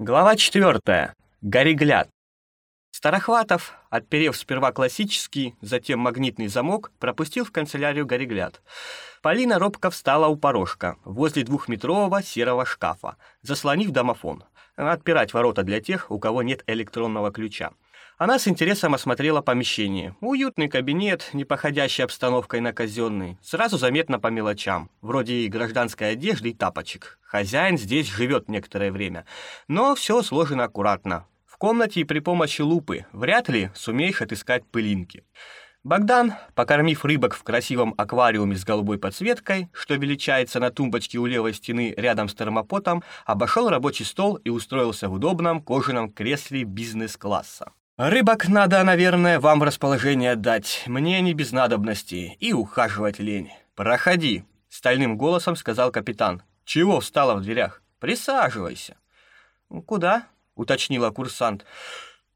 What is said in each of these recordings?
Глава 4. Горегляд. Старохватов, отперев сперва классический, затем магнитный замок, пропустил в канцелярию Горегляд. Полина робко встала у порожка, возле двухметрового серого шкафа, заслонив домофон. Отпирать ворота для тех, у кого нет электронного ключа. Она с интересом осмотрела помещение. Уютный кабинет, не походящий обстановкой на казенный. Сразу заметно по мелочам, вроде и гражданской одежды и тапочек. Хозяин здесь живет некоторое время. Но все сложено аккуратно. В комнате и при помощи лупы вряд ли сумеешь отыскать пылинки. Богдан, покормив рыбок в красивом аквариуме с голубой подсветкой, что величается на тумбочке у левой стены рядом с термопотом, обошел рабочий стол и устроился в удобном кожаном кресле бизнес-класса. «Рыбок надо, наверное, вам расположение отдать. Мне не без надобности. И ухаживать лень. Проходи», — стальным голосом сказал капитан. «Чего встала в дверях? Присаживайся». «Куда?» — уточнила курсант.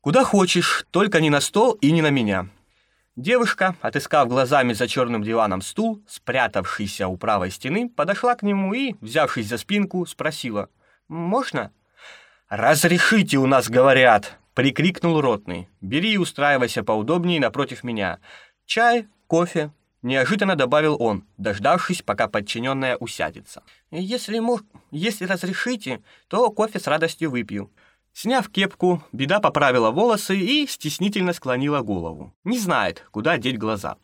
«Куда хочешь, только не на стол и не на меня». Девушка, отыскав глазами за черным диваном стул, спрятавшийся у правой стены, подошла к нему и, взявшись за спинку, спросила. «Можно?» «Разрешите у нас, говорят!» Прикрикнул ротный. «Бери и устраивайся поудобнее напротив меня. Чай, кофе». Неожиданно добавил он, дождавшись, пока подчиненная усядется. «Если, мож... Если разрешите, то кофе с радостью выпью». Сняв кепку, беда поправила волосы и стеснительно склонила голову. Не знает, куда деть глаза.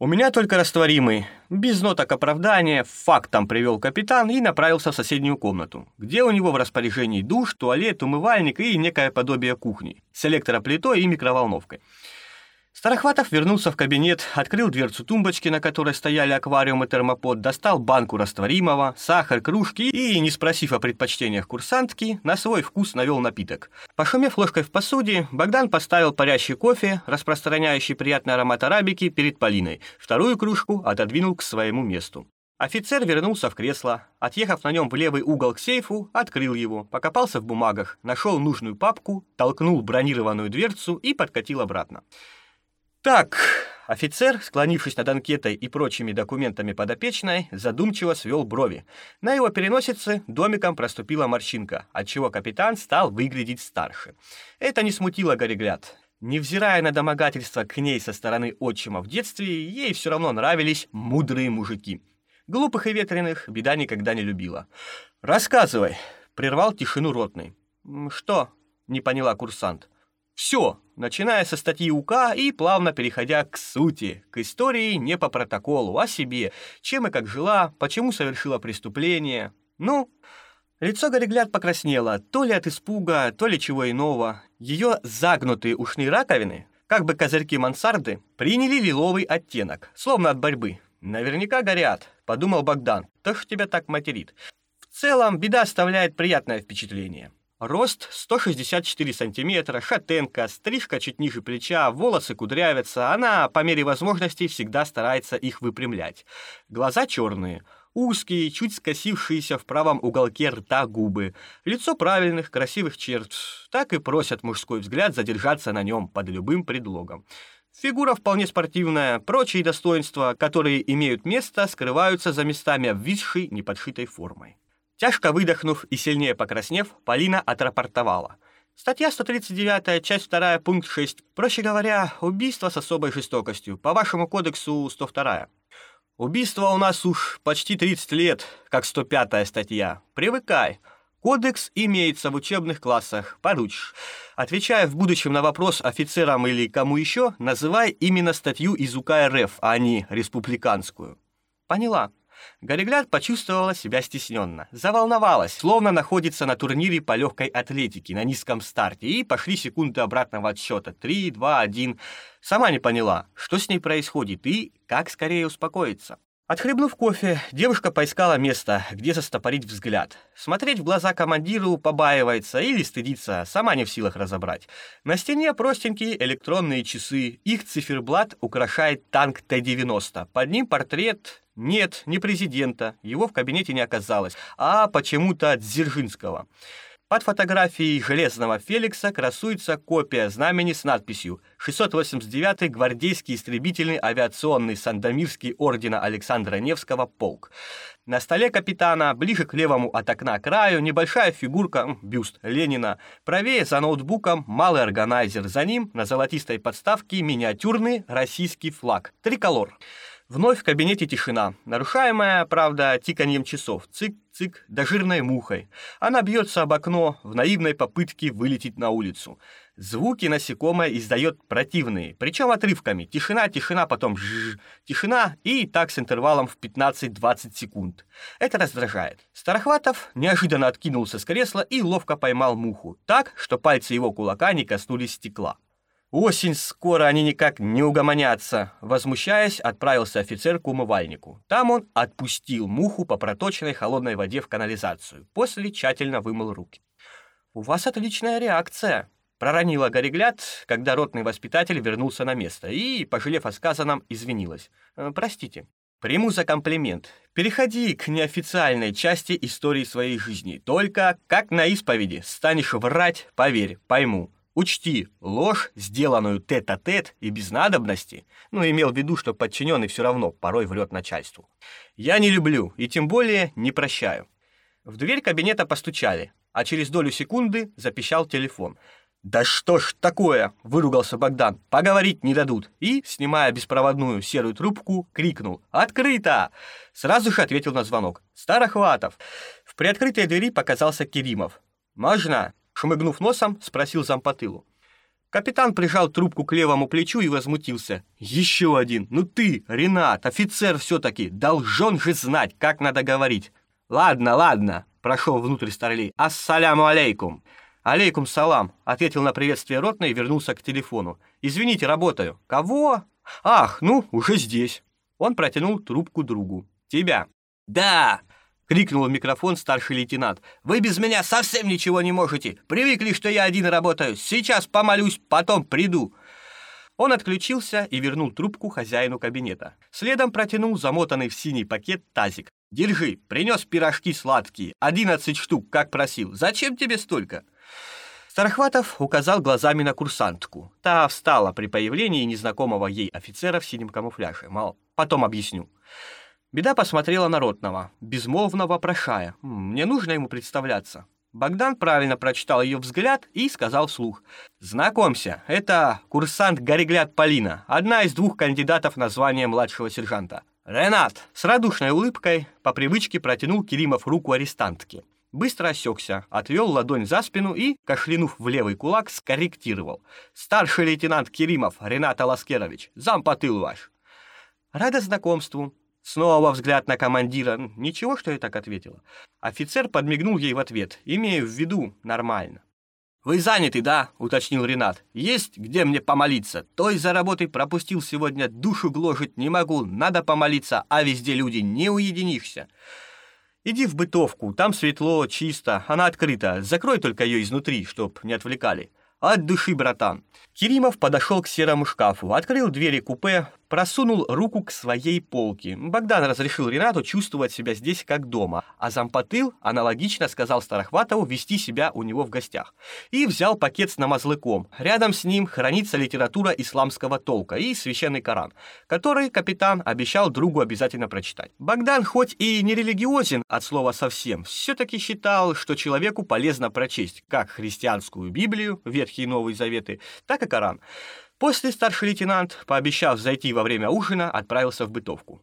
У меня только растворимый. Без ноток оправдания фактом привел капитан и направился в соседнюю комнату, где у него в распоряжении душ, туалет, умывальник и некое подобие кухни с электроплитой и микроволновкой. Старохватов вернулся в кабинет, открыл дверцу тумбочки, на которой стояли аквариум и термопод, достал банку растворимого, сахар, кружки и, не спросив о предпочтениях курсантки, на свой вкус навел напиток. Пошумев ложкой в посуде, Богдан поставил парящий кофе, распространяющий приятный аромат арабики, перед Полиной. Вторую кружку отодвинул к своему месту. Офицер вернулся в кресло, отъехав на нем в левый угол к сейфу, открыл его, покопался в бумагах, нашел нужную папку, толкнул бронированную дверцу и подкатил обратно. Так, офицер, склонившись над анкетой и прочими документами подопечной, задумчиво свел брови. На его переносице домиком проступила морщинка, отчего капитан стал выглядеть старше. Это не смутило Горегляд. Невзирая на домогательство к ней со стороны отчима в детстве, ей все равно нравились мудрые мужики. Глупых и ветреных беда никогда не любила. «Рассказывай», — прервал тишину ротный. «Что?» — не поняла курсант. Все, начиная со статьи УК и плавно переходя к сути, к истории не по протоколу, а себе, чем и как жила, почему совершила преступление. Ну, лицо Горегляд покраснело, то ли от испуга, то ли чего иного. Ее загнутые ушные раковины, как бы козырьки мансарды, приняли лиловый оттенок, словно от борьбы. «Наверняка горят», — подумал Богдан. «То, что тебя так материт». В целом, беда оставляет приятное впечатление. Рост 164 сантиметра, шатенка, стрижка чуть ниже плеча, волосы кудрявятся, она по мере возможностей всегда старается их выпрямлять. Глаза черные, узкие, чуть скосившиеся в правом уголке рта губы, лицо правильных, красивых черт, так и просят мужской взгляд задержаться на нем под любым предлогом. Фигура вполне спортивная, прочие достоинства, которые имеют место, скрываются за местами обвисшей, неподшитой формой. Тяжко выдохнув и сильнее покраснев, Полина отрапортовала. Статья 139, часть 2, пункт 6. Проще говоря, убийство с особой жестокостью. По вашему кодексу 102. Убийство у нас уж почти 30 лет, как 105 статья. Привыкай. Кодекс имеется в учебных классах, поручишь. Отвечая в будущем на вопрос офицерам или кому еще, называй именно статью из УК РФ, а не республиканскую. Поняла. Горегляд почувствовала себя стесненно, заволновалась, словно находится на турнире по легкой атлетике на низком старте, и пошли секунды обратного отсчета. Три, два, один. Сама не поняла, что с ней происходит и как скорее успокоиться. Отхлебнув кофе, девушка поискала место, где застопорить взгляд. Смотреть в глаза командиру побаивается или стыдится, сама не в силах разобрать. На стене простенькие электронные часы, их циферблат украшает танк Т-90. Под ним портрет нет, не президента, его в кабинете не оказалось, а почему-то Дзержинского. Под фотографией Железного Феликса красуется копия знамени с надписью «689-й гвардейский истребительный авиационный Сандомирский ордена Александра Невского полк». На столе капитана, ближе к левому от окна краю, небольшая фигурка, бюст Ленина. Правее за ноутбуком малый органайзер. За ним на золотистой подставке миниатюрный российский флаг. Триколор. Вновь в кабинете тишина, нарушаемая, правда, тиканьем часов. Цик-цик, да жирной мухой. Она бьется об окно в наивной попытке вылететь на улицу. Звуки насекомое издает противные, причем отрывками. Тишина, тишина, потом жжж, тишина и так с интервалом в 15-20 секунд. Это раздражает. Старохватов неожиданно откинулся с кресла и ловко поймал муху, так, что пальцы его кулака не коснулись стекла. Осень скоро, они никак не угомонятся. Возмущаясь, отправился офицер к умывальнику. Там он отпустил муху по проточной холодной воде в канализацию. После тщательно вымыл руки. «У вас отличная реакция», Проронила Горегляд, когда ротный воспитатель вернулся на место и, пожалев о сказанном, извинилась. «Э, «Простите». «Приму за комплимент. Переходи к неофициальной части истории своей жизни. Только, как на исповеди, станешь врать, поверь, пойму. Учти, ложь, сделанную тет-а-тет -тет и без надобности, ну, имел в виду, что подчиненный все равно порой врет начальству. Я не люблю и тем более не прощаю. В дверь кабинета постучали, а через долю секунды запищал телефон — «Да что ж такое!» — выругался Богдан. «Поговорить не дадут!» И, снимая беспроводную серую трубку, крикнул. «Открыто!» Сразу же ответил на звонок. «Старохватов!» В приоткрытой двери показался Керимов. «Можно?» — шмыгнув носом, спросил зампотылу. Капитан прижал трубку к левому плечу и возмутился. «Еще один! Ну ты, Ренат, офицер все-таки, должен же знать, как надо говорить!» «Ладно, ладно!» — прошел внутрь Старлей. «Ассаляму алейкум!» «Алейкум салам», — ответил на приветствие ротный и вернулся к телефону. «Извините, работаю». «Кого?» «Ах, ну, уже здесь». Он протянул трубку другу. «Тебя». «Да!» — крикнул в микрофон старший лейтенант. «Вы без меня совсем ничего не можете. Привыкли, что я один работаю. Сейчас помолюсь, потом приду». Он отключился и вернул трубку хозяину кабинета. Следом протянул замотанный в синий пакет тазик. «Держи, принес пирожки сладкие, одиннадцать штук, как просил. Зачем тебе столько?» Старохватов указал глазами на курсантку. Та встала при появлении незнакомого ей офицера в синем камуфляже. Мол, потом объясню. Беда посмотрела на Ротного, безмолвно вопрошая. «Мне нужно ему представляться». Богдан правильно прочитал ее взгляд и сказал вслух. «Знакомься, это курсант Горегляд Полина, одна из двух кандидатов на звание младшего сержанта. Ренат!» С радушной улыбкой по привычке протянул Керимов руку арестантке быстро осекся, отвел ладонь за спину и, кашлянув в левый кулак, скорректировал. «Старший лейтенант Керимов Ренат Аласкерович, зампотыл ваш». «Рада знакомству». Снова взгляд на командира. Ничего, что я так ответила. Офицер подмигнул ей в ответ, имея в виду нормально. «Вы заняты, да?» — уточнил Ренат. «Есть где мне помолиться? Той за работой пропустил сегодня, душу гложить не могу, надо помолиться, а везде люди, не уединишься». Иди в бытовку, там светло, чисто, она открыта. Закрой только ее изнутри, чтоб не отвлекали. От души, братан. Керимов подошел к серому шкафу, открыл двери купе, просунул руку к своей полке. Богдан разрешил Ренату чувствовать себя здесь как дома, а зампотыл аналогично сказал Старохватову вести себя у него в гостях. И взял пакет с намазлыком. Рядом с ним хранится литература исламского толка и священный Коран, который капитан обещал другу обязательно прочитать. Богдан хоть и не религиозен от слова совсем, все-таки считал, что человеку полезно прочесть как христианскую Библию, Ветхий и Новый Заветы, так и Коран. После старший лейтенант, пообещав зайти во время ужина, отправился в бытовку.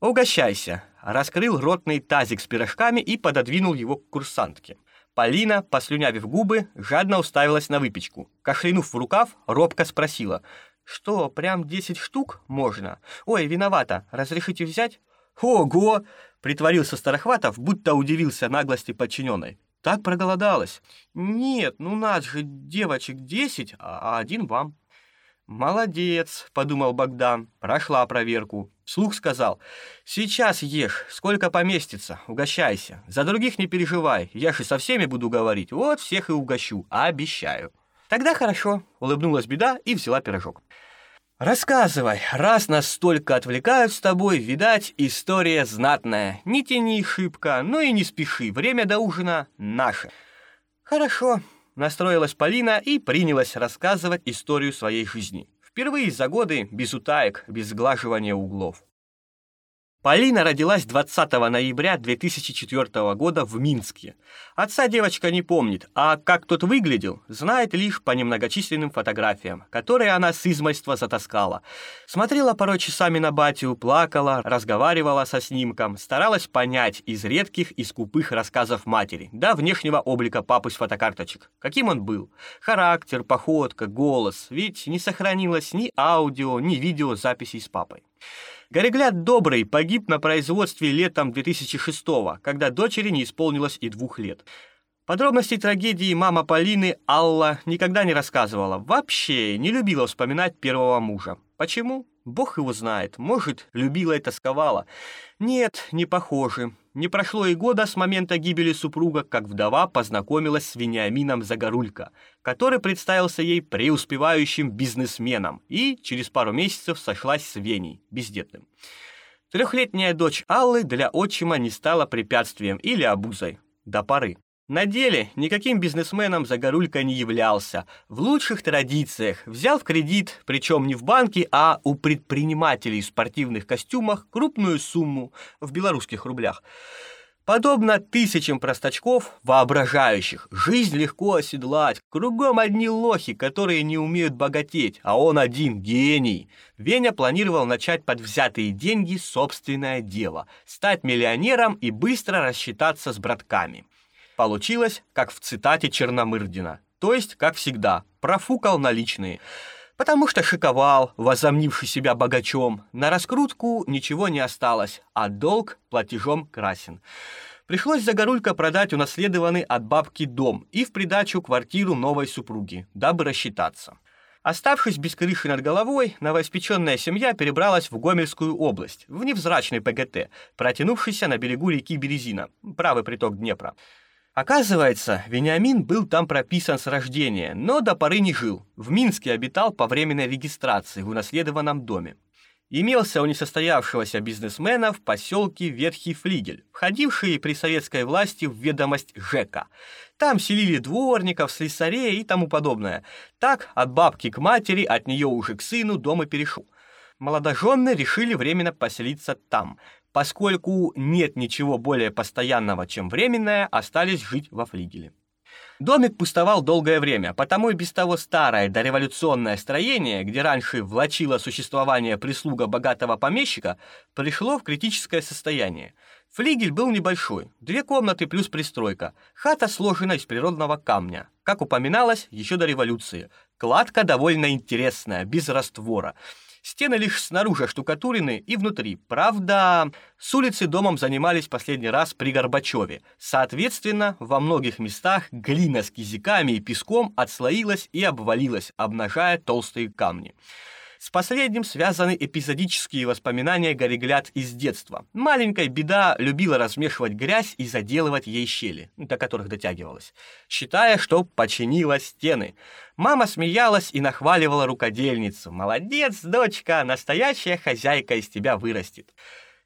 «Угощайся!» — раскрыл ротный тазик с пирожками и пододвинул его к курсантке. Полина, послюнявив губы, жадно уставилась на выпечку. Кашлянув в рукав, робко спросила. «Что, прям десять штук можно? Ой, виновата, разрешите взять?» «Ого!» — притворился Старохватов, будто удивился наглости подчиненной. «Так проголодалась». «Нет, ну нас же девочек десять, а один вам». «Молодец», — подумал Богдан, прошла проверку. Слух сказал, «Сейчас ешь, сколько поместится, угощайся. За других не переживай, я же со всеми буду говорить, вот всех и угощу, обещаю». «Тогда хорошо», — улыбнулась беда и взяла пирожок. «Рассказывай, раз нас столько отвлекают с тобой, видать, история знатная. Не тяни шибко, но и не спеши, время до ужина наше». Хорошо, настроилась Полина и принялась рассказывать историю своей жизни. Впервые за годы без утаек, без сглаживания углов. Полина родилась 20 ноября 2004 года в Минске. Отца девочка не помнит, а как тот выглядел, знает лишь по немногочисленным фотографиям, которые она с измольства затаскала. Смотрела порой часами на батю, плакала, разговаривала со снимком, старалась понять из редких и скупых рассказов матери, да внешнего облика папы с фотокарточек, каким он был. Характер, походка, голос, ведь не сохранилось ни аудио, ни видео записей с папой. Горегляд Добрый погиб на производстве летом 2006 когда дочери не исполнилось и двух лет. Подробностей трагедии мама Полины Алла никогда не рассказывала. Вообще не любила вспоминать первого мужа. Почему? Бог его знает. Может, любила и тосковала. Нет, не похоже. Не прошло и года с момента гибели супруга, как вдова познакомилась с Вениамином Загорулько, который представился ей преуспевающим бизнесменом и через пару месяцев сошлась с Веней, бездетным. Трехлетняя дочь Аллы для отчима не стала препятствием или обузой. До поры. На деле никаким бизнесменом Загорулько не являлся. В лучших традициях взял в кредит, причем не в банке, а у предпринимателей в спортивных костюмах крупную сумму в белорусских рублях. Подобно тысячам простачков, воображающих, жизнь легко оседлать, кругом одни лохи, которые не умеют богатеть, а он один гений. Веня планировал начать под взятые деньги собственное дело, стать миллионером и быстро рассчитаться с братками. Получилось, как в цитате Черномырдина. То есть, как всегда, профукал наличные. Потому что шиковал, возомнивший себя богачом. На раскрутку ничего не осталось, а долг платежом красен. Пришлось Загорулько продать унаследованный от бабки дом и в придачу квартиру новой супруги, дабы рассчитаться. Оставшись без крыши над головой, новоиспеченная семья перебралась в Гомельскую область, в невзрачный ПГТ, протянувшийся на берегу реки Березина, правый приток Днепра. Оказывается, Вениамин был там прописан с рождения, но до поры не жил. В Минске обитал по временной регистрации в унаследованном доме. Имелся у несостоявшегося бизнесмена в поселке Ветхий Флигель, входивший при советской власти в ведомость ЖЭКа. Там селили дворников, слесарей и тому подобное. Так от бабки к матери, от нее уже к сыну дом и перешел. Молодожены решили временно поселиться там – поскольку нет ничего более постоянного, чем временное, остались жить во флигеле. Домик пустовал долгое время, потому и без того старое дореволюционное строение, где раньше влачило существование прислуга богатого помещика, пришло в критическое состояние. Флигель был небольшой, две комнаты плюс пристройка. Хата сложена из природного камня. Как упоминалось, еще до революции. Кладка довольно интересная, без раствора. Стены лишь снаружи штукатурены и внутри. Правда, с улицы домом занимались последний раз при Горбачеве. Соответственно, во многих местах глина с кизиками и песком отслоилась и обвалилась, обнажая толстые камни. С последним связаны эпизодические воспоминания Горегляд из детства. Маленькая беда любила размешивать грязь и заделывать ей щели, до которых дотягивалась, считая, что починила стены. Мама смеялась и нахваливала рукодельницу. «Молодец, дочка, настоящая хозяйка из тебя вырастет».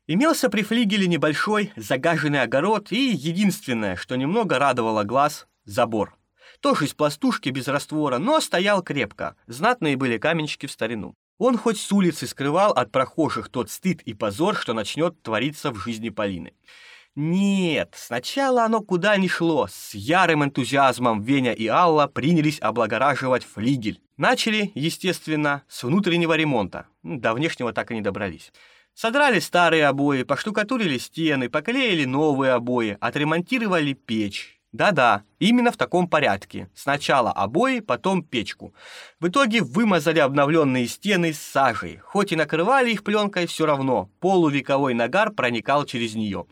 Имелся при флигеле небольшой загаженный огород и единственное, что немного радовало глаз — забор. Тоже из пластушки без раствора, но стоял крепко. Знатные были каменщики в старину. Он хоть с улицы скрывал от прохожих тот стыд и позор, что начнет твориться в жизни Полины. Нет, сначала оно куда ни шло. С ярым энтузиазмом Веня и Алла принялись облагораживать флигель. Начали, естественно, с внутреннего ремонта. До внешнего так и не добрались. Содрали старые обои, поштукатурили стены, поклеили новые обои, отремонтировали печь. Да-да, именно в таком порядке. Сначала обои, потом печку. В итоге вымазали обновленные стены сажей. Хоть и накрывали их пленкой, все равно полувековой нагар проникал через нее.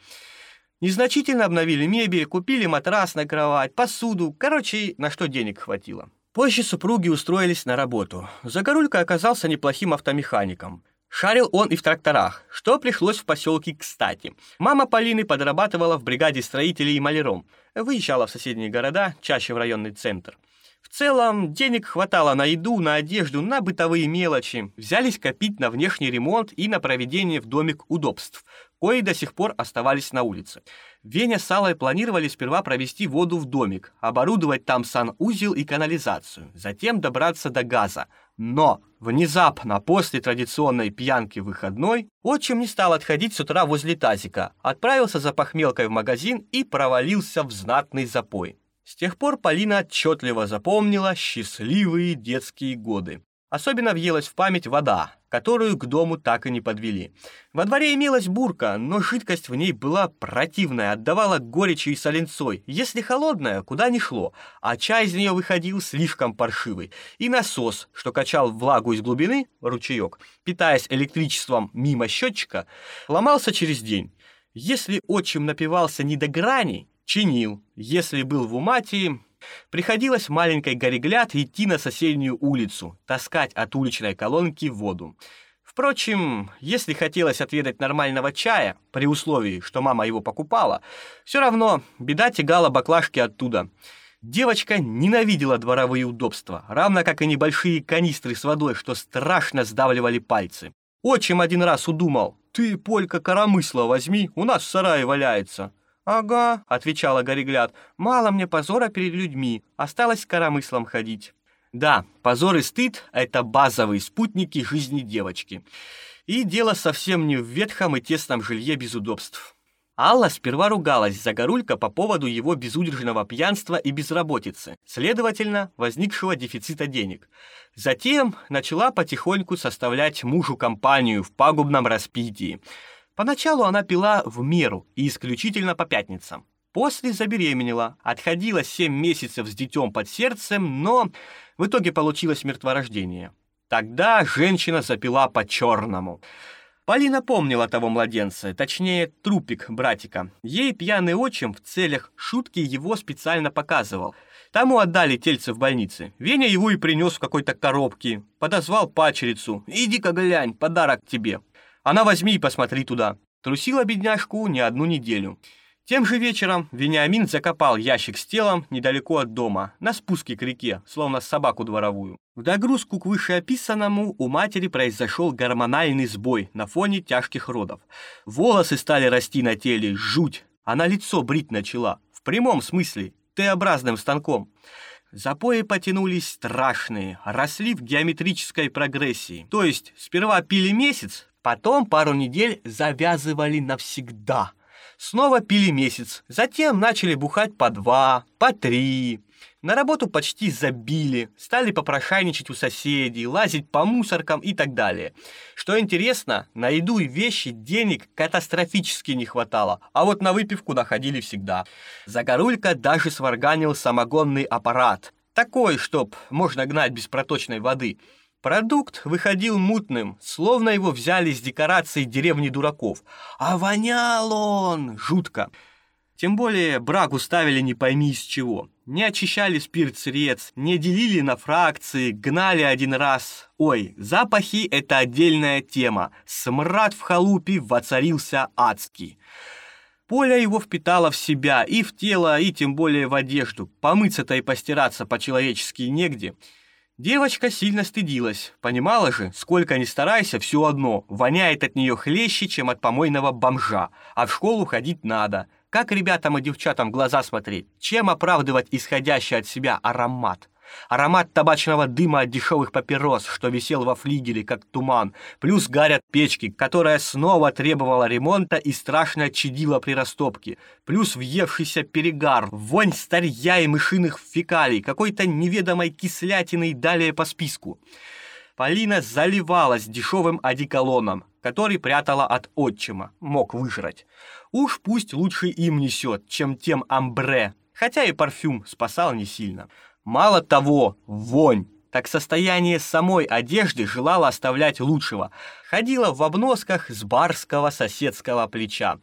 Незначительно обновили мебель, купили матрас на кровать, посуду, короче, на что денег хватило. Позже супруги устроились на работу. Загорулька оказался неплохим автомехаником. Шарил он и в тракторах, что пришлось в поселке кстати. Мама Полины подрабатывала в бригаде строителей и маляром, выезжала в соседние города, чаще в районный центр. В целом, денег хватало на еду, на одежду, на бытовые мелочи. Взялись копить на внешний ремонт и на проведение в домик удобств. кои до сих пор оставались на улице. Веня с Аллой планировали сперва провести воду в домик, оборудовать там санузел и канализацию, затем добраться до газа. Но внезапно, после традиционной пьянки выходной, отчим не стал отходить с утра возле тазика, отправился за похмелкой в магазин и провалился в знатный запой. С тех пор Полина отчетливо запомнила счастливые детские годы. Особенно въелась в память вода, которую к дому так и не подвели. Во дворе имелась бурка, но жидкость в ней была противная, отдавала горечью и соленцой. Если холодная, куда ни шло, а чай из нее выходил слишком паршивый. И насос, что качал влагу из глубины, ручеек, питаясь электричеством мимо счетчика, ломался через день. Если отчим напивался не до грани, чинил. Если был в Уматии, Приходилось маленькой горегляд идти на соседнюю улицу, таскать от уличной колонки воду. Впрочем, если хотелось отведать нормального чая, при условии, что мама его покупала, все равно беда тягала баклажки оттуда. Девочка ненавидела дворовые удобства, равно как и небольшие канистры с водой, что страшно сдавливали пальцы. Отчим один раз удумал, «Ты, Полька, коромысла возьми, у нас в сарае валяется». «Ага», — отвечала Горегляд, — «мало мне позора перед людьми, осталось коромыслом ходить». Да, позор и стыд — это базовые спутники жизни девочки. И дело совсем не в ветхом и тесном жилье без удобств. Алла сперва ругалась за Горулька по поводу его безудержного пьянства и безработицы, следовательно, возникшего дефицита денег. Затем начала потихоньку составлять мужу компанию в пагубном распитии — Поначалу она пила в меру и исключительно по пятницам. После забеременела, отходила 7 месяцев с детем под сердцем, но в итоге получилось мертворождение. Тогда женщина запила по-черному. Полина помнила того младенца, точнее, трупик братика. Ей пьяный отчим в целях шутки его специально показывал. Тому отдали тельце в больнице. Веня его и принес в какой-то коробке. Подозвал пачерицу. «Иди-ка глянь, подарок тебе». Она возьми и посмотри туда. Трусила бедняжку не одну неделю. Тем же вечером Вениамин закопал ящик с телом недалеко от дома, на спуске к реке, словно собаку дворовую. В догрузку к вышеописанному у матери произошел гормональный сбой на фоне тяжких родов. Волосы стали расти на теле, жуть. Она лицо брить начала, в прямом смысле, Т-образным станком. Запои потянулись страшные, росли в геометрической прогрессии. То есть сперва пили месяц, Потом пару недель завязывали навсегда. Снова пили месяц, затем начали бухать по два, по три. На работу почти забили, стали попрошайничать у соседей, лазить по мусоркам и так далее. Что интересно, на еду и вещи денег катастрофически не хватало, а вот на выпивку находили всегда. Загорулька даже сварганил самогонный аппарат. Такой, чтоб можно гнать без проточной воды – Продукт выходил мутным, словно его взяли с декорацией деревни дураков. А вонял он жутко. Тем более брагу ставили не пойми из чего. Не очищали спирт-срец, не делили на фракции, гнали один раз. Ой, запахи — это отдельная тема. Смрад в халупе воцарился адский. Поля его впитала в себя, и в тело, и тем более в одежду. Помыться-то и постираться по-человечески негде — Девочка сильно стыдилась, понимала же, сколько ни старайся, все одно, воняет от нее хлеще, чем от помойного бомжа, а в школу ходить надо. Как ребятам и девчатам в глаза смотреть? Чем оправдывать исходящий от себя аромат? Аромат табачного дыма от дешевых папирос, что висел во флигеле, как туман, плюс гарят печки, которая снова требовала ремонта и страшно чадила при растопке, плюс въевшийся перегар, вонь старья и мышиных фекалий, какой-то неведомой кислятины и далее по списку. Полина заливалась дешевым одеколоном, который прятала от отчима, мог выжрать. Уж пусть лучше им несет, чем тем амбре, хотя и парфюм спасал не сильно. Мало того, вонь. Так состояние самой одежды желала оставлять лучшего. Ходила в обносках с барского соседского плеча.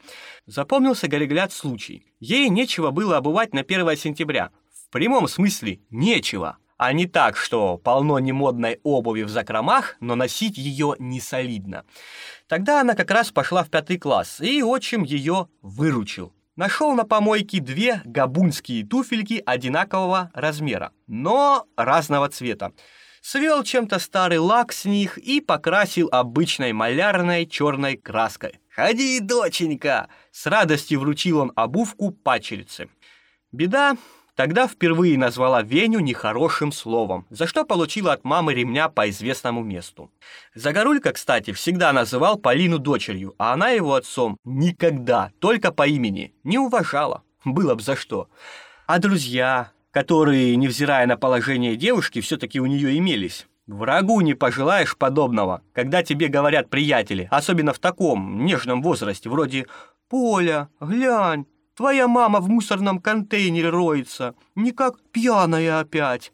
Запомнился Горегляд случай. Ей нечего было обувать на 1 сентября. В прямом смысле нечего. А не так, что полно немодной обуви в закромах, но носить ее не солидно. Тогда она как раз пошла в пятый класс, и отчим ее выручил. Нашел на помойке две габунские туфельки одинакового размера, но разного цвета. Свел чем-то старый лак с них и покрасил обычной малярной черной краской. «Ходи, доченька!» С радостью вручил он обувку пачерице. Беда тогда впервые назвала Веню нехорошим словом, за что получила от мамы ремня по известному месту. Загорулька, кстати, всегда называл Полину дочерью, а она его отцом никогда, только по имени, не уважала. Было бы за что. А друзья, которые, невзирая на положение девушки, все-таки у нее имелись, Врагу не пожелаешь подобного, когда тебе говорят приятели, особенно в таком нежном возрасте, вроде «Поля, глянь, твоя мама в мусорном контейнере роется, не как пьяная опять».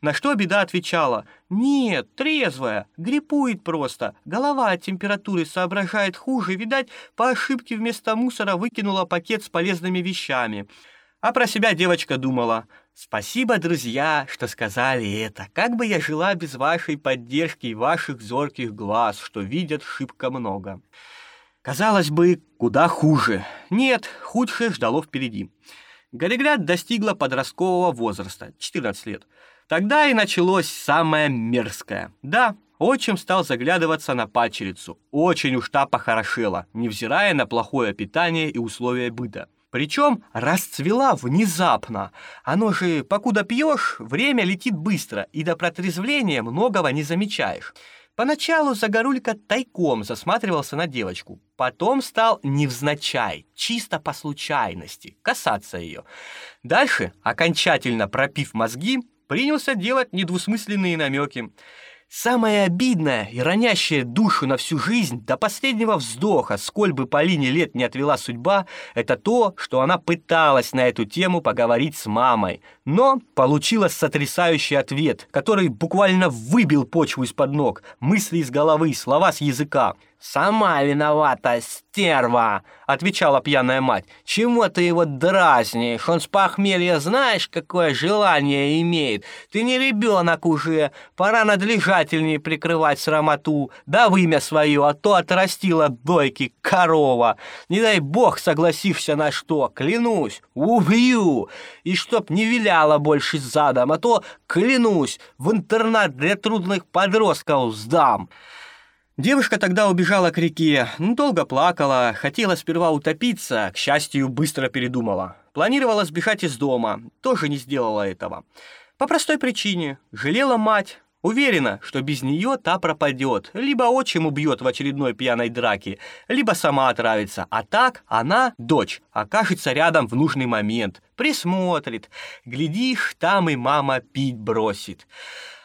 На что беда отвечала «Нет, трезвая, гриппует просто, голова от температуры соображает хуже, видать, по ошибке вместо мусора выкинула пакет с полезными вещами». А про себя девочка думала «Спасибо, друзья, что сказали это. Как бы я жила без вашей поддержки и ваших зорких глаз, что видят шибко много». Казалось бы, куда хуже. Нет, худшее ждало впереди. Горегляд достигла подросткового возраста, 14 лет. Тогда и началось самое мерзкое. Да, отчим стал заглядываться на пачерицу. Очень уж та похорошела, невзирая на плохое питание и условия быта. Причем расцвела внезапно. Оно же, покуда пьешь, время летит быстро, и до протрезвления многого не замечаешь. Поначалу Загорулька тайком засматривался на девочку, потом стал невзначай, чисто по случайности, касаться ее. Дальше, окончательно пропив мозги, принялся делать недвусмысленные намеки. Самое обидное и ронящее душу на всю жизнь до последнего вздоха, сколь бы Полине лет не отвела судьба, это то, что она пыталась на эту тему поговорить с мамой, но получила сотрясающий ответ, который буквально выбил почву из-под ног, мысли из головы, слова с языка. «Сама виновата, стерва!» — отвечала пьяная мать. «Чему ты его дразнишь? Он с похмелья знаешь, какое желание имеет? Ты не ребенок уже, пора надлежательнее прикрывать срамоту, да вымя свое, а то отрастила дойки корова. Не дай бог согласишься на что, клянусь, убью, и чтоб не виляла больше задом, а то, клянусь, в интернат для трудных подростков сдам». Девушка тогда убежала к реке, долго плакала, хотела сперва утопиться, к счастью, быстро передумала. Планировала сбежать из дома, тоже не сделала этого. По простой причине. Жалела мать, Уверена, что без нее та пропадет, либо отчим убьет в очередной пьяной драке, либо сама отравится, а так она, дочь, окажется рядом в нужный момент, присмотрит. Глядишь, там и мама пить бросит.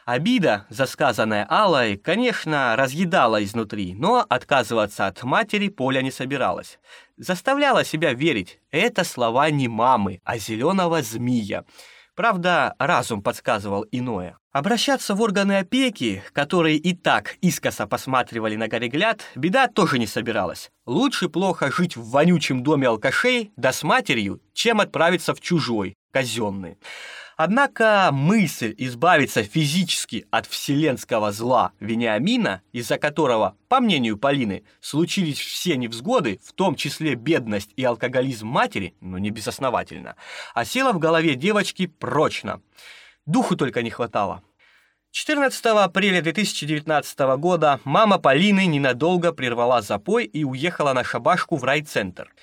Обида, засказанная Аллой, конечно, разъедала изнутри, но отказываться от матери Поля не собиралась. Заставляла себя верить, это слова не мамы, а зеленого змея. Правда, разум подсказывал иное. Обращаться в органы опеки, которые и так искоса посматривали на горегляд, беда тоже не собиралась. Лучше плохо жить в вонючем доме алкашей, да с матерью, чем отправиться в чужой, казенный. Однако мысль избавиться физически от вселенского зла Вениамина, из-за которого, по мнению Полины, случились все невзгоды, в том числе бедность и алкоголизм матери, но не безосновательно, осела в голове девочки прочно. Духу только не хватало. 14 апреля 2019 года мама Полины ненадолго прервала запой и уехала на шабашку в райцентр.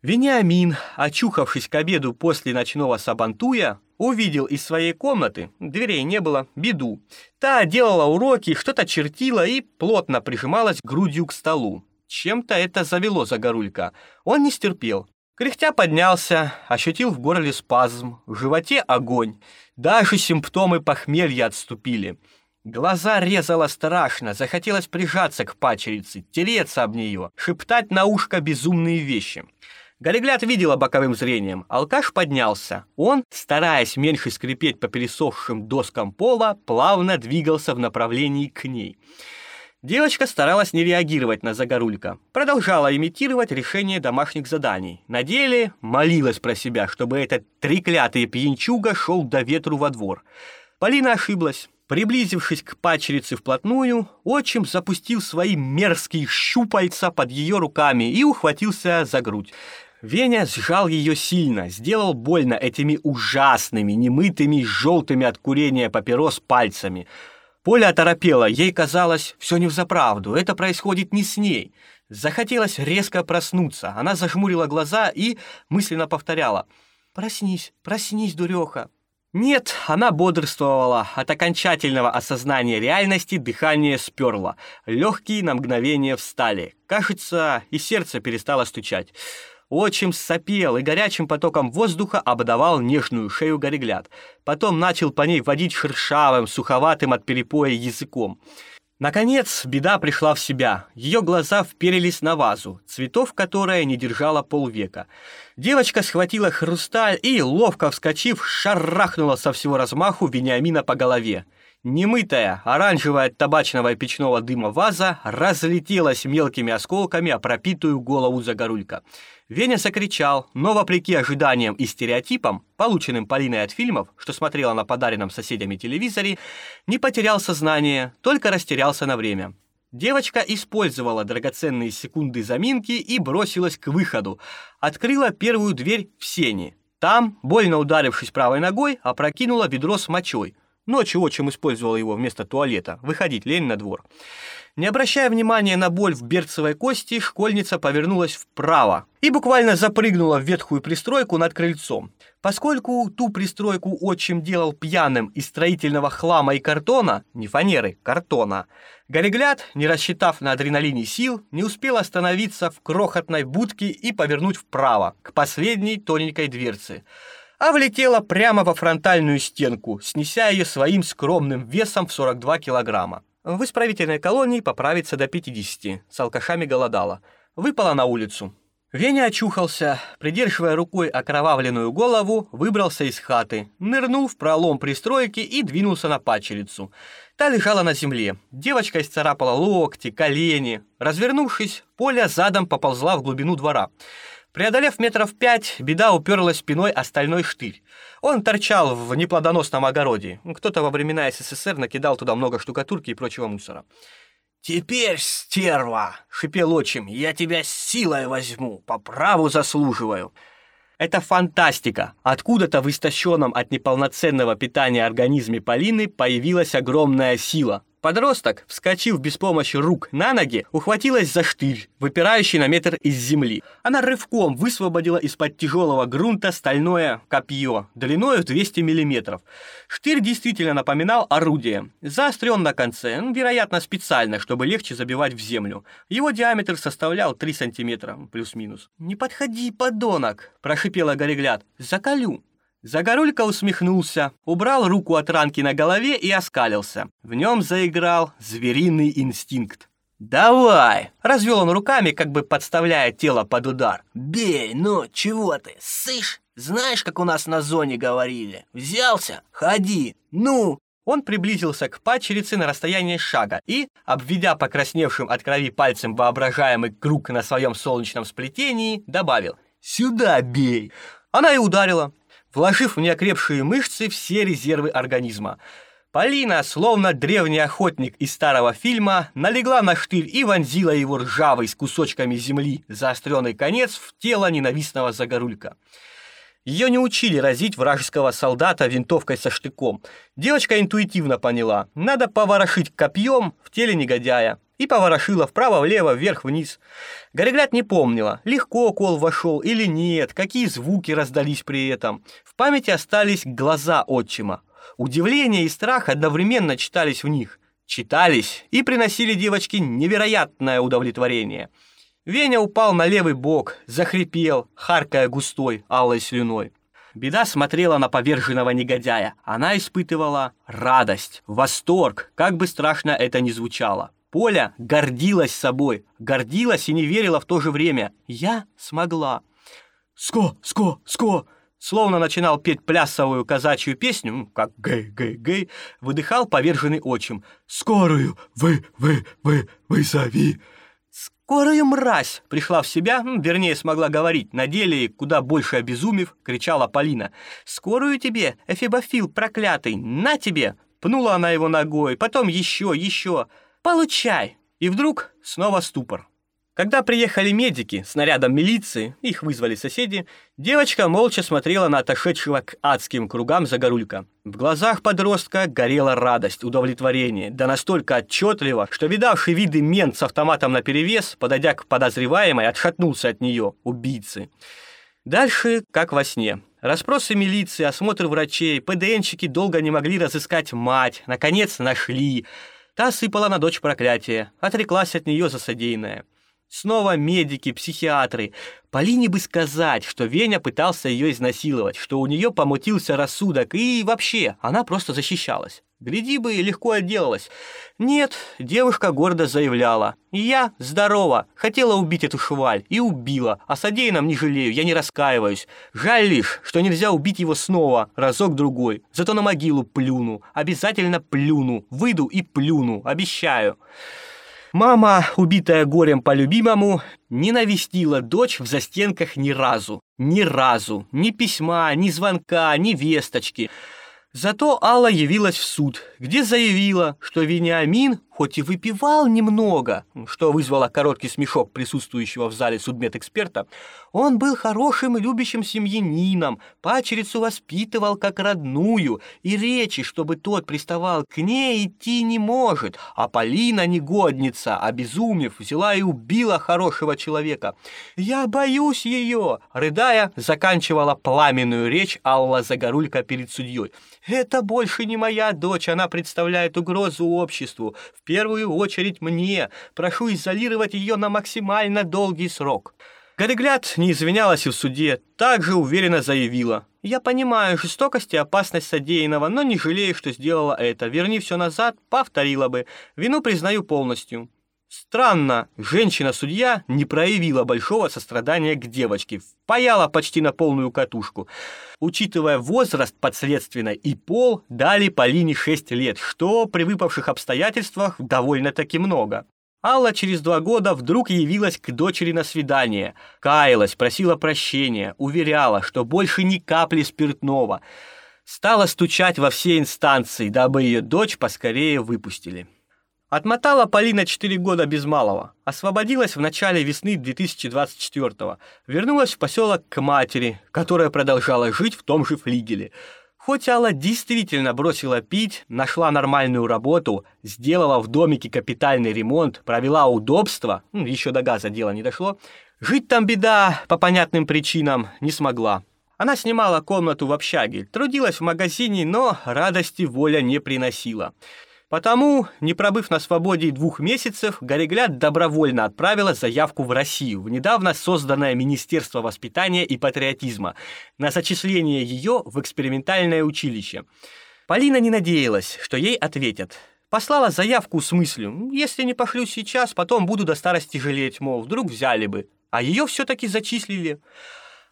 Вениамин, очухавшись к обеду после ночного сабантуя, увидел из своей комнаты, дверей не было, беду. Та делала уроки, что-то чертила и плотно прижималась грудью к столу. Чем-то это завело Загорулька. Он не стерпел. Кряхтя поднялся, ощутил в горле спазм, в животе огонь. Даже симптомы похмелья отступили. Глаза резало страшно, захотелось прижаться к пачерице, тереться об нее, шептать на ушко безумные вещи. Горегляд видела боковым зрением. Алкаш поднялся. Он, стараясь меньше скрипеть по пересохшим доскам пола, плавно двигался в направлении к ней. Девочка старалась не реагировать на Загорулька. Продолжала имитировать решение домашних заданий. На деле молилась про себя, чтобы этот треклятый пьянчуга шел до ветру во двор. Полина ошиблась. Приблизившись к пачерице вплотную, отчим запустил свои мерзкие щупальца под ее руками и ухватился за грудь. Веня сжал ее сильно, сделал больно этими ужасными, немытыми, желтыми от курения папирос пальцами. Поля оторопела, ей казалось, все не взаправду, это происходит не с ней. Захотелось резко проснуться, она зажмурила глаза и мысленно повторяла «Проснись, проснись, дуреха, нет, она бодрствовала. От окончательного осознания реальности дыхание сперло. Легкие на мгновение встали. Кажется, и сердце перестало стучать. Отчим сопел и горячим потоком воздуха обдавал нежную шею горегляд. Потом начал по ней водить шершавым, суховатым от перепоя языком. Наконец, беда пришла в себя. Ее глаза вперились на вазу, цветов которая не держала полвека. Девочка схватила хрусталь и, ловко вскочив, шарахнула со всего размаху Вениамина по голове. Немытая, оранжевая от табачного и печного дыма ваза разлетелась мелкими осколками о пропитую голову Загорулька. Веня закричал, но, вопреки ожиданиям и стереотипам, полученным Полиной от фильмов, что смотрела на подаренном соседями телевизоре, не потерял сознание, только растерялся на время. Девочка использовала драгоценные секунды заминки и бросилась к выходу. Открыла первую дверь в сени. Там, больно ударившись правой ногой, опрокинула ведро с мочой. Ночью отчим использовал его вместо туалета. Выходить лень на двор. Не обращая внимания на боль в берцевой кости, школьница повернулась вправо и буквально запрыгнула в ветхую пристройку над крыльцом. Поскольку ту пристройку отчим делал пьяным из строительного хлама и картона, не фанеры, картона, Горегляд, не рассчитав на адреналине сил, не успел остановиться в крохотной будке и повернуть вправо, к последней тоненькой дверце, а влетела прямо во фронтальную стенку, снеся ее своим скромным весом в 42 килограмма. В исправительной колонии поправиться до 50, с алкашами голодала. Выпала на улицу. Веня очухался, придерживая рукой окровавленную голову, выбрался из хаты, нырнул в пролом пристройки и двинулся на падчерицу. Та лежала на земле. Девочка исцарапала локти, колени. Развернувшись, Поля задом поползла в глубину двора. Преодолев метров пять, беда уперлась спиной о стальной штырь. Он торчал в неплодоносном огороде. Кто-то во времена СССР накидал туда много штукатурки и прочего мусора. «Теперь, стерва!» — шипел отчим. «Я тебя силой возьму, по праву заслуживаю!» Это фантастика. Откуда-то в истощенном от неполноценного питания организме Полины появилась огромная сила. Подросток, вскочив без помощи рук на ноги, ухватилась за штырь, выпирающий на метр из земли. Она рывком высвободила из-под тяжелого грунта стальное копье, длиной в 200 мм. Штырь действительно напоминал орудие. Заострен на конце, вероятно, специально, чтобы легче забивать в землю. Его диаметр составлял 3 сантиметра, плюс-минус. «Не подходи, подонок!» – прошипела Горегляд. «Заколю!» Загорулька усмехнулся, убрал руку от ранки на голове и оскалился. В нем заиграл звериный инстинкт. «Давай!» — развел он руками, как бы подставляя тело под удар. «Бей, ну, чего ты, сышь? Знаешь, как у нас на зоне говорили? Взялся? Ходи! Ну!» Он приблизился к падчерице на расстояние шага и, обведя покрасневшим от крови пальцем воображаемый круг на своем солнечном сплетении, добавил «Сюда бей!» Она и ударила вложив в неокрепшие мышцы все резервы организма. Полина, словно древний охотник из старого фильма, налегла на штырь и вонзила его ржавый с кусочками земли заостренный конец в тело ненавистного загорулька. Ее не учили разить вражеского солдата винтовкой со штыком. Девочка интуитивно поняла, надо поворошить копьем в теле негодяя и поворошила вправо-влево, вверх-вниз. Горегляд не помнила, легко кол вошел или нет, какие звуки раздались при этом. В памяти остались глаза отчима. Удивление и страх одновременно читались в них. Читались и приносили девочке невероятное удовлетворение. Веня упал на левый бок, захрипел, харкая густой, алой слюной. Беда смотрела на поверженного негодяя. Она испытывала радость, восторг, как бы страшно это ни звучало. Поля гордилась собой, гордилась и не верила в то же время. Я смогла. «Ско, ско, ско!» Словно начинал петь плясовую казачью песню, как «гэй-гэй-гэй», выдыхал поверженный отчим. «Скорую вы, вы, вы, вызови!» «Скорую мразь!» Пришла в себя, вернее, смогла говорить. На деле, куда больше обезумев, кричала Полина. «Скорую тебе, эфибофил проклятый! На тебе!» Пнула она его ногой, потом еще, еще. Получай!» И вдруг снова ступор. Когда приехали медики с нарядом милиции, их вызвали соседи, девочка молча смотрела на отошедшего к адским кругам Загорулька. В глазах подростка горела радость, удовлетворение, да настолько отчетливо, что видавший виды мент с автоматом наперевес, подойдя к подозреваемой, отшатнулся от нее, убийцы. Дальше, как во сне. Расспросы милиции, осмотр врачей, ПДНщики долго не могли разыскать мать, наконец нашли. Та сыпала на дочь проклятие, отреклась от нее за содеянное. Снова медики, психиатры. Полине бы сказать, что Веня пытался ее изнасиловать, что у нее помутился рассудок, и вообще, она просто защищалась. Гляди бы, легко отделалась. Нет, девушка гордо заявляла. Я здорова, хотела убить эту шваль, и убила. А содеянном не жалею, я не раскаиваюсь. Жаль лишь, что нельзя убить его снова, разок-другой. Зато на могилу плюну, обязательно плюну, выйду и плюну, обещаю. Мама, убитая горем по любимому, не навестила дочь в застенках ни разу. Ни разу. Ни письма, ни звонка, ни весточки. Зато Алла явилась в суд, где заявила, что Вениамин хоть и выпивал немного, что вызвало короткий смешок присутствующего в зале судмедэксперта, он был хорошим и любящим семьянином, пачерицу воспитывал как родную, и речи, чтобы тот приставал к ней, идти не может, а Полина негодница, обезумев, взяла и убила хорошего человека. «Я боюсь ее!» — рыдая, заканчивала пламенную речь Алла Загорулька перед судьей. «Это больше не моя дочь, она представляет угрозу обществу первую очередь мне. Прошу изолировать ее на максимально долгий срок». Горегляд не извинялась и в суде, также уверенно заявила. «Я понимаю жестокость и опасность содеянного, но не жалею, что сделала это. Верни все назад, повторила бы. Вину признаю полностью». Странно, женщина-судья не проявила большого сострадания к девочке, впаяла почти на полную катушку. Учитывая возраст подследственной и пол, дали Полине 6 лет, что при выпавших обстоятельствах довольно-таки много. Алла через два года вдруг явилась к дочери на свидание, каялась, просила прощения, уверяла, что больше ни капли спиртного. Стала стучать во все инстанции, дабы ее дочь поскорее выпустили. Отмотала Полина 4 года без малого. Освободилась в начале весны 2024-го. Вернулась в поселок к матери, которая продолжала жить в том же флигеле. Хоть Алла действительно бросила пить, нашла нормальную работу, сделала в домике капитальный ремонт, провела удобства, ну, еще до газа дело не дошло, жить там беда по понятным причинам не смогла. Она снимала комнату в общаге, трудилась в магазине, но радости воля не приносила. Потому, не пробыв на свободе двух месяцев, Горегляд добровольно отправила заявку в Россию, в недавно созданное Министерство воспитания и патриотизма, на зачисление ее в экспериментальное училище. Полина не надеялась, что ей ответят. Послала заявку с мыслью, если не пошлю сейчас, потом буду до старости жалеть, мол, вдруг взяли бы. А ее все-таки зачислили.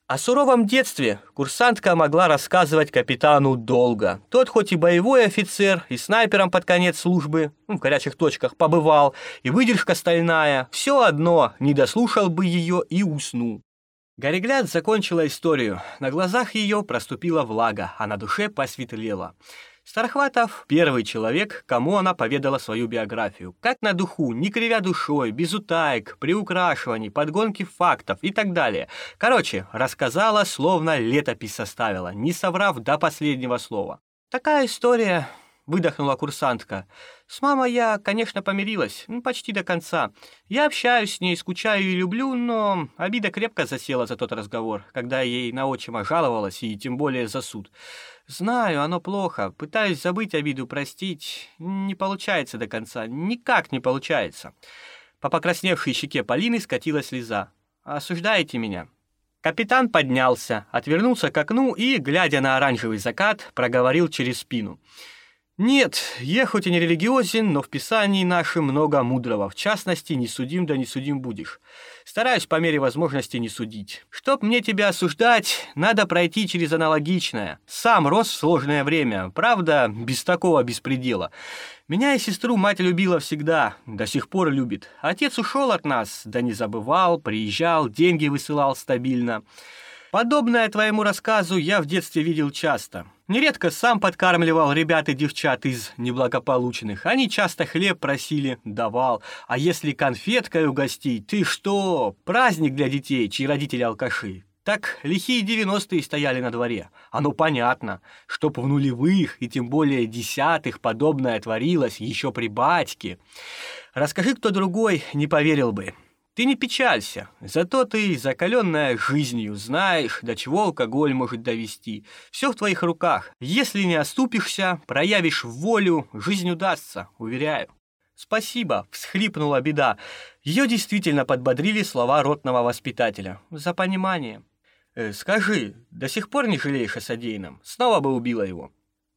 О суровом детстве курсантка могла рассказывать капитану долго. Тот хоть и боевой офицер, и снайпером под конец службы, ну, в горячих точках побывал, и выдержка стальная, все одно, не дослушал бы ее и уснул. Горегляд закончила историю. На глазах ее проступила влага, а на душе посветлело. Старохватов — первый человек, кому она поведала свою биографию. Как на духу, не кривя душой, без утаек, приукрашиваний, подгонки фактов и так далее. Короче, рассказала, словно летопись составила, не соврав до последнего слова. Такая история выдохнула курсантка. «С мамой я, конечно, помирилась, ну, почти до конца. Я общаюсь с ней, скучаю и люблю, но обида крепко засела за тот разговор, когда ей на отчима жаловалась, и тем более за суд. Знаю, оно плохо, пытаюсь забыть обиду, простить. Не получается до конца, никак не получается». По покрасневшей щеке Полины скатилась слеза. «Осуждаете меня?» Капитан поднялся, отвернулся к окну и, глядя на оранжевый закат, проговорил через спину. Нет, я хоть и не религиозен, но в Писании нашем много мудрого. В частности, не судим, да не судим будешь. Стараюсь по мере возможности не судить. Чтоб мне тебя осуждать, надо пройти через аналогичное. Сам рос в сложное время, правда, без такого беспредела. Меня и сестру мать любила всегда, до сих пор любит. Отец ушел от нас, да не забывал, приезжал, деньги высылал стабильно. Подобное твоему рассказу я в детстве видел часто. Нередко сам подкармливал ребят и девчат из неблагополучных. Они часто хлеб просили, давал. А если конфеткой угостить, ты что? Праздник для детей, чьи родители алкаши. Так лихие девяностые стояли на дворе. Оно понятно, чтоб в нулевых и тем более десятых подобное творилось еще при батьке. Расскажи кто другой, не поверил бы. Ты не печалься, зато ты, закаленная жизнью, знаешь, до чего алкоголь может довести. Все в твоих руках. Если не оступишься, проявишь волю, жизнь удастся, уверяю. «Спасибо», — всхлипнула беда. Ее действительно подбодрили слова ротного воспитателя. «За понимание». «Э, «Скажи, до сих пор не жалеешь о содеянном? Снова бы убила его».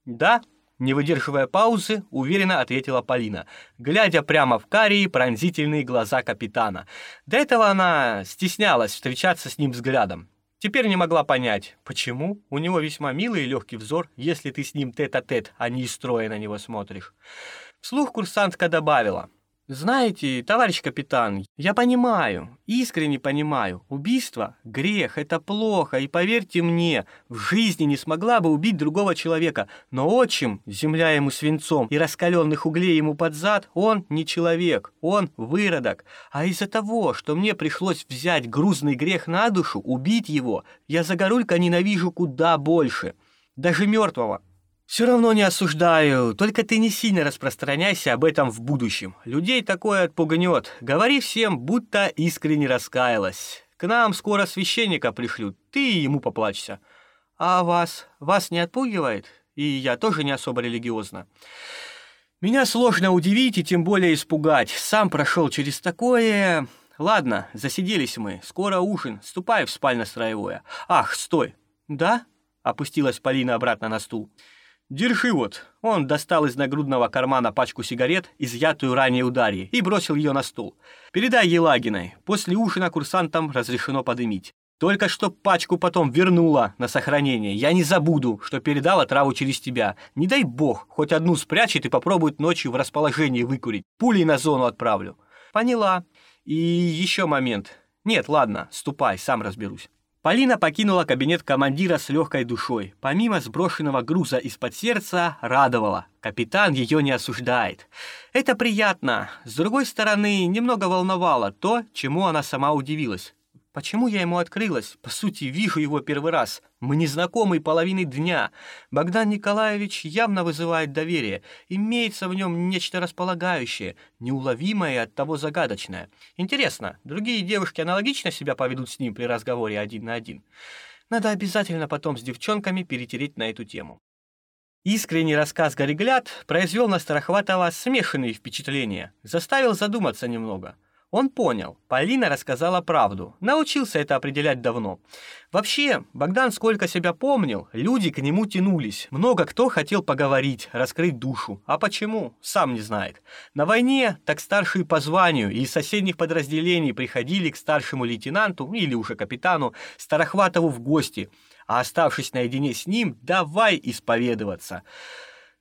«Да», не выдерживая паузы, уверенно ответила Полина, глядя прямо в карие пронзительные глаза капитана. До этого она стеснялась встречаться с ним взглядом. Теперь не могла понять, почему. У него весьма милый и легкий взор, если ты с ним тет-а-тет, -тет, а не из строя на него смотришь. Вслух курсантка добавила. Знаете, товарищ капитан, я понимаю, искренне понимаю, убийство — грех, это плохо, и поверьте мне, в жизни не смогла бы убить другого человека, но отчим, земля ему свинцом и раскаленных углей ему под зад, он не человек, он выродок. А из-за того, что мне пришлось взять грузный грех на душу, убить его, я Загорулька ненавижу куда больше. Даже мертвого, все равно не осуждаю, только ты не сильно распространяйся об этом в будущем. Людей такое отпугнет. Говори всем, будто искренне раскаялась. К нам скоро священника пришлют, ты ему поплачься. А вас? Вас не отпугивает? И я тоже не особо религиозна. Меня сложно удивить и тем более испугать. Сам прошел через такое... Ладно, засиделись мы. Скоро ужин. Ступай в спально-строевое. Ах, стой. Да? Опустилась Полина обратно на стул. «Держи вот». Он достал из нагрудного кармана пачку сигарет, изъятую ранее у Дарьи, и бросил ее на стол. «Передай Елагиной. После ужина курсантам разрешено подымить. Только чтоб пачку потом вернула на сохранение. Я не забуду, что передала траву через тебя. Не дай бог, хоть одну спрячет и попробует ночью в расположении выкурить. Пулей на зону отправлю». «Поняла. И еще момент. Нет, ладно, ступай, сам разберусь». Полина покинула кабинет командира с легкой душой. Помимо сброшенного груза из-под сердца, радовала. Капитан ее не осуждает. Это приятно. С другой стороны, немного волновало то, чему она сама удивилась. Почему я ему открылась? По сути, вижу его первый раз. Мы не знакомы половины дня. Богдан Николаевич явно вызывает доверие. Имеется в нем нечто располагающее, неуловимое и оттого загадочное. Интересно, другие девушки аналогично себя поведут с ним при разговоре один на один? Надо обязательно потом с девчонками перетереть на эту тему. Искренний рассказ Горегляд произвел на Старохватова смешанные впечатления, заставил задуматься немного – он понял, Полина рассказала правду, научился это определять давно. Вообще, Богдан сколько себя помнил, люди к нему тянулись. Много кто хотел поговорить, раскрыть душу. А почему? Сам не знает. На войне так старшие по званию и из соседних подразделений приходили к старшему лейтенанту или уже капитану Старохватову в гости, а оставшись наедине с ним, давай исповедоваться.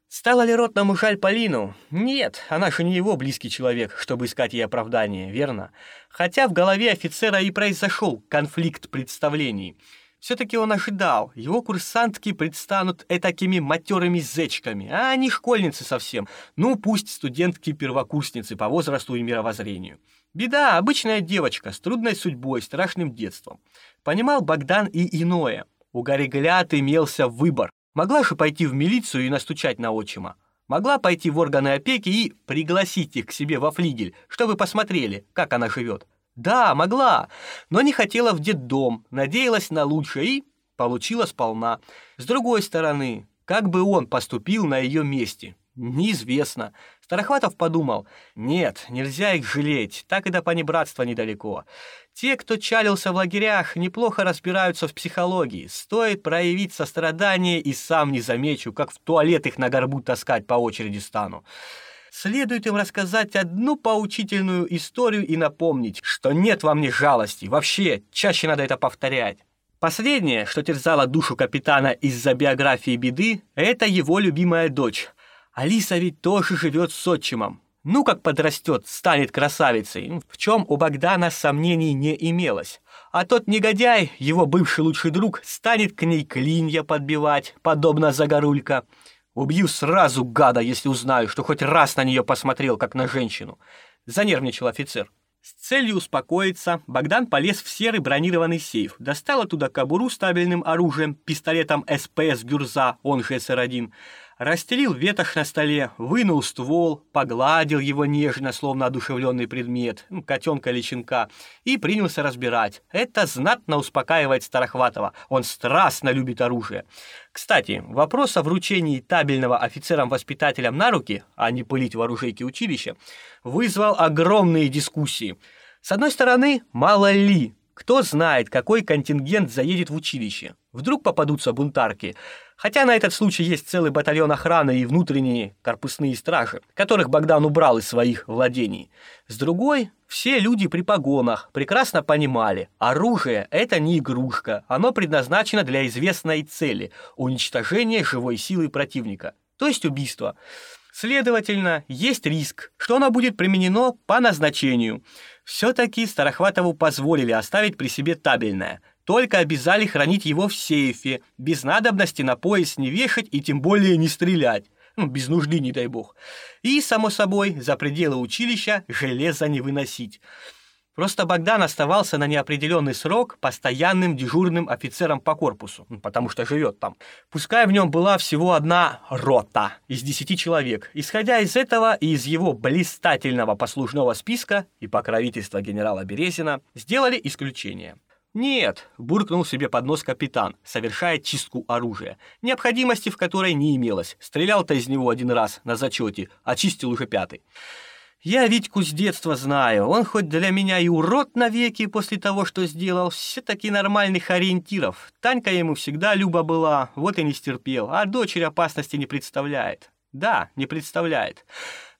Стало ли Ротному жаль Полину? Нет, она же не его близкий человек, чтобы искать ей оправдание, верно? Хотя в голове офицера и произошел конфликт представлений. Все-таки он ожидал, его курсантки предстанут этакими матерыми зечками, а они школьницы совсем, ну пусть студентки-первокурсницы по возрасту и мировоззрению. Беда, обычная девочка с трудной судьбой, страшным детством. Понимал Богдан и иное. У Гореглят имелся выбор Могла же пойти в милицию и настучать на отчима. Могла пойти в органы опеки и пригласить их к себе во флигель, чтобы посмотрели, как она живет. Да, могла, но не хотела в детдом, надеялась на лучшее и получила сполна. С другой стороны, как бы он поступил на ее месте? Неизвестно. Старохватов подумал, нет, нельзя их жалеть, так и до панибратства недалеко. Те, кто чалился в лагерях, неплохо разбираются в психологии. Стоит проявить сострадание, и сам не замечу, как в туалет их на горбу таскать по очереди стану. Следует им рассказать одну поучительную историю и напомнить, что нет во мне жалости. Вообще, чаще надо это повторять. Последнее, что терзало душу капитана из-за биографии беды, это его любимая дочь. Алиса ведь тоже живет с отчимом. Ну, как подрастет, станет красавицей, в чем у Богдана сомнений не имелось. А тот негодяй, его бывший лучший друг, станет к ней клинья подбивать, подобно Загорулька. Убью сразу гада, если узнаю, что хоть раз на нее посмотрел, как на женщину. Занервничал офицер. С целью успокоиться, Богдан полез в серый бронированный сейф, достал оттуда кобуру с табельным оружием, пистолетом СПС «Гюрза», он же СР-1, расстелил ветошь на столе, вынул ствол, погладил его нежно, словно одушевленный предмет, котенка или щенка, и принялся разбирать. Это знатно успокаивает Старохватова, он страстно любит оружие. Кстати, вопрос о вручении табельного офицерам-воспитателям на руки, а не пылить в оружейке училища, вызвал огромные дискуссии. С одной стороны, мало ли, кто знает, какой контингент заедет в училище. Вдруг попадутся бунтарки – Хотя на этот случай есть целый батальон охраны и внутренние корпусные стражи, которых Богдан убрал из своих владений. С другой, все люди при погонах прекрасно понимали, оружие – это не игрушка, оно предназначено для известной цели – уничтожения живой силы противника, то есть убийства. Следовательно, есть риск, что оно будет применено по назначению. Все-таки Старохватову позволили оставить при себе табельное – только обязали хранить его в сейфе, без надобности на пояс не вешать и тем более не стрелять. Ну, без нужды, не дай бог. И, само собой, за пределы училища железо не выносить. Просто Богдан оставался на неопределенный срок постоянным дежурным офицером по корпусу, ну, потому что живет там. Пускай в нем была всего одна рота из десяти человек. Исходя из этого и из его блистательного послужного списка и покровительства генерала Березина, сделали исключение – «Нет», — буркнул себе под нос капитан, совершая чистку оружия, необходимости в которой не имелось. Стрелял-то из него один раз на зачете, очистил уже пятый. «Я Витьку с детства знаю. Он хоть для меня и урод навеки после того, что сделал, все-таки нормальных ориентиров. Танька ему всегда люба была, вот и не стерпел, а дочерь опасности не представляет. Да, не представляет.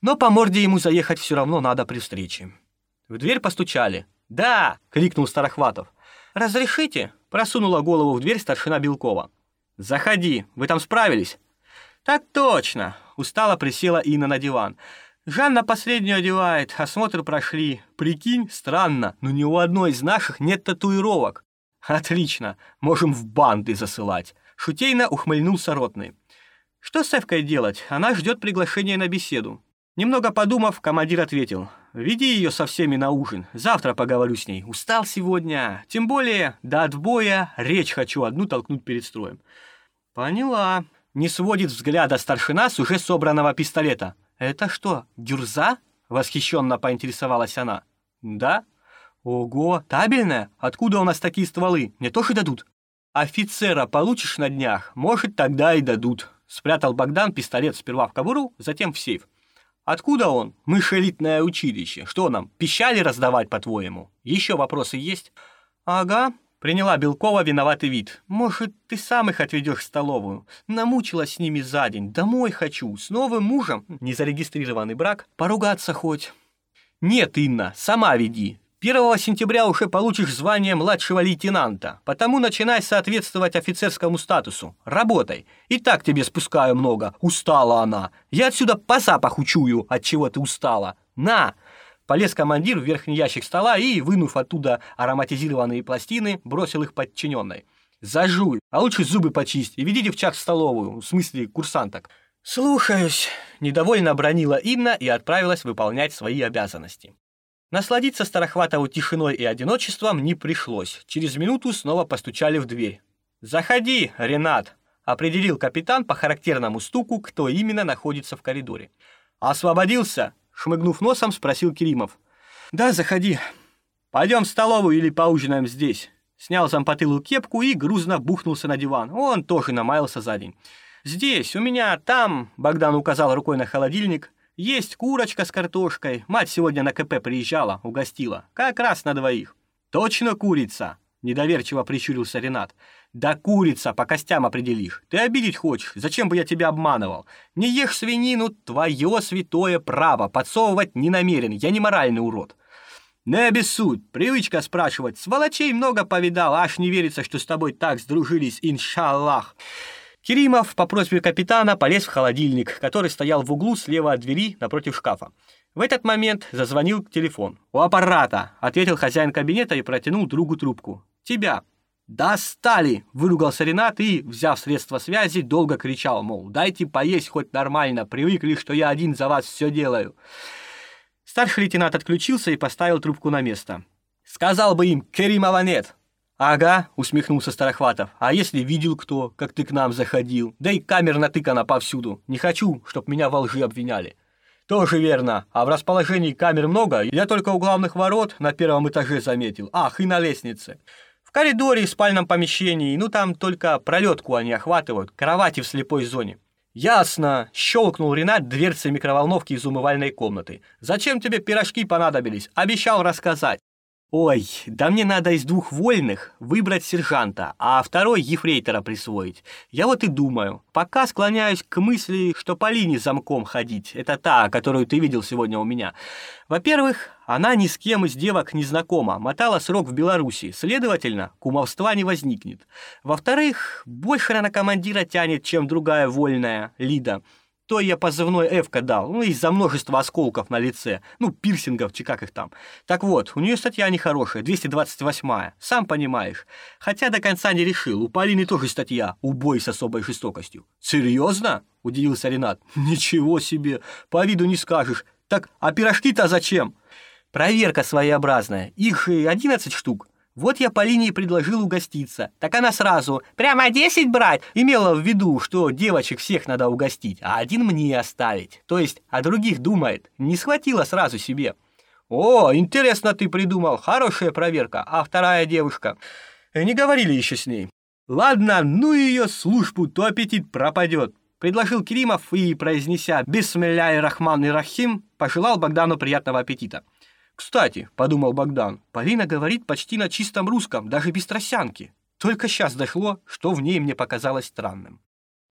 Но по морде ему заехать все равно надо при встрече». В дверь постучали. «Да!» — крикнул Старохватов. «Разрешите?» — просунула голову в дверь старшина Белкова. «Заходи, вы там справились?» «Так точно!» — устало присела Инна на диван. «Жанна последнюю одевает, осмотр прошли. Прикинь, странно, но ни у одной из наших нет татуировок». «Отлично, можем в банды засылать», — шутейно ухмыльнулся Ротный. «Что с Эвкой делать? Она ждет приглашения на беседу». Немного подумав, командир ответил. «Веди ее со всеми на ужин. Завтра поговорю с ней. Устал сегодня. Тем более, до отбоя речь хочу одну толкнуть перед строем». «Поняла». Не сводит взгляда старшина с уже собранного пистолета. «Это что, гюрза?» — восхищенно поинтересовалась она. «Да». «Ого, табельная? Откуда у нас такие стволы? Мне тоже дадут?» «Офицера получишь на днях, может, тогда и дадут». Спрятал Богдан пистолет сперва в кобуру, затем в сейф. Откуда он? Мы же элитное училище. Что нам, пищали раздавать, по-твоему? Еще вопросы есть? Ага, приняла Белкова виноватый вид. Может, ты сам их отведешь в столовую? Намучилась с ними за день. Домой хочу. С новым мужем. Незарегистрированный брак. Поругаться хоть. Нет, Инна, сама веди. 1 сентября уже получишь звание младшего лейтенанта, потому начинай соответствовать офицерскому статусу. Работай. И так тебе спускаю много. Устала она. Я отсюда по запаху чую, от чего ты устала. На!» Полез командир в верхний ящик стола и, вынув оттуда ароматизированные пластины, бросил их подчиненной. «Зажуй, а лучше зубы почисть и веди девчат в столовую, в смысле курсанток». «Слушаюсь», — недовольно бронила Инна и отправилась выполнять свои обязанности. Насладиться Старохватову тишиной и одиночеством не пришлось. Через минуту снова постучали в дверь. «Заходи, Ренат!» — определил капитан по характерному стуку, кто именно находится в коридоре. «Освободился?» — шмыгнув носом, спросил Керимов. «Да, заходи. Пойдем в столовую или поужинаем здесь». Снял зампотылую кепку и грузно бухнулся на диван. Он тоже намаялся за день. «Здесь, у меня, там...» — Богдан указал рукой на холодильник. Есть курочка с картошкой. Мать сегодня на КП приезжала, угостила. Как раз на двоих. Точно курица? Недоверчиво прищурился Ренат. Да курица, по костям определишь. Ты обидеть хочешь, зачем бы я тебя обманывал? Не ешь свинину, твое святое право. Подсовывать не намерен, я не моральный урод. Не обессудь, привычка спрашивать. Сволочей много повидал, аж не верится, что с тобой так сдружились, иншаллах. Керимов по просьбе капитана полез в холодильник, который стоял в углу слева от двери напротив шкафа. В этот момент зазвонил телефон. «У аппарата!» — ответил хозяин кабинета и протянул другу трубку. «Тебя!» «Достали!» — выругался Ренат и, взяв средства связи, долго кричал, мол, «Дайте поесть хоть нормально, привыкли, что я один за вас все делаю». Старший лейтенант отключился и поставил трубку на место. «Сказал бы им, Керимова нет!» «Ага», — усмехнулся Старохватов. «А если видел кто, как ты к нам заходил? Да и камер натыкана повсюду. Не хочу, чтоб меня во лжи обвиняли». «Тоже верно. А в расположении камер много. Я только у главных ворот на первом этаже заметил. Ах, и на лестнице. В коридоре и спальном помещении, ну там только пролетку они охватывают, кровати в слепой зоне. «Ясно!» — щелкнул Ренат дверцей микроволновки из умывальной комнаты. «Зачем тебе пирожки понадобились? Обещал рассказать». Ой, да мне надо из двух вольных выбрать сержанта, а второй ефрейтора присвоить. Я вот и думаю, пока склоняюсь к мысли, что по линии замком ходить. Это та, которую ты видел сегодня у меня. Во-первых, она ни с кем из девок не знакома, мотала срок в Беларуси, следовательно, кумовства не возникнет. Во-вторых, больше она командира тянет, чем другая вольная, Лида то я позывной Эвка дал, ну, из-за множества осколков на лице, ну, пирсингов, чи как их там. Так вот, у нее статья нехорошая, 228-я, сам понимаешь. Хотя до конца не решил, у Полины тоже статья «Убой с особой жестокостью». Серьезно? Удивился Ренат. Ничего себе, по виду не скажешь. Так, а пирожки-то зачем? Проверка своеобразная, их же 11 штук. Вот я Полине и предложил угоститься. Так она сразу «Прямо десять брать?» имела в виду, что девочек всех надо угостить, а один мне оставить. То есть о других думает. Не схватила сразу себе. «О, интересно ты придумал. Хорошая проверка. А вторая девушка?» Не говорили еще с ней. «Ладно, ну ее службу, то аппетит пропадет», — предложил Керимов и, произнеся «Бисмилляй Рахман и Рахим», пожелал Богдану приятного аппетита. «Кстати», — подумал Богдан, — «Полина говорит почти на чистом русском, даже без тросянки. Только сейчас дошло, что в ней мне показалось странным».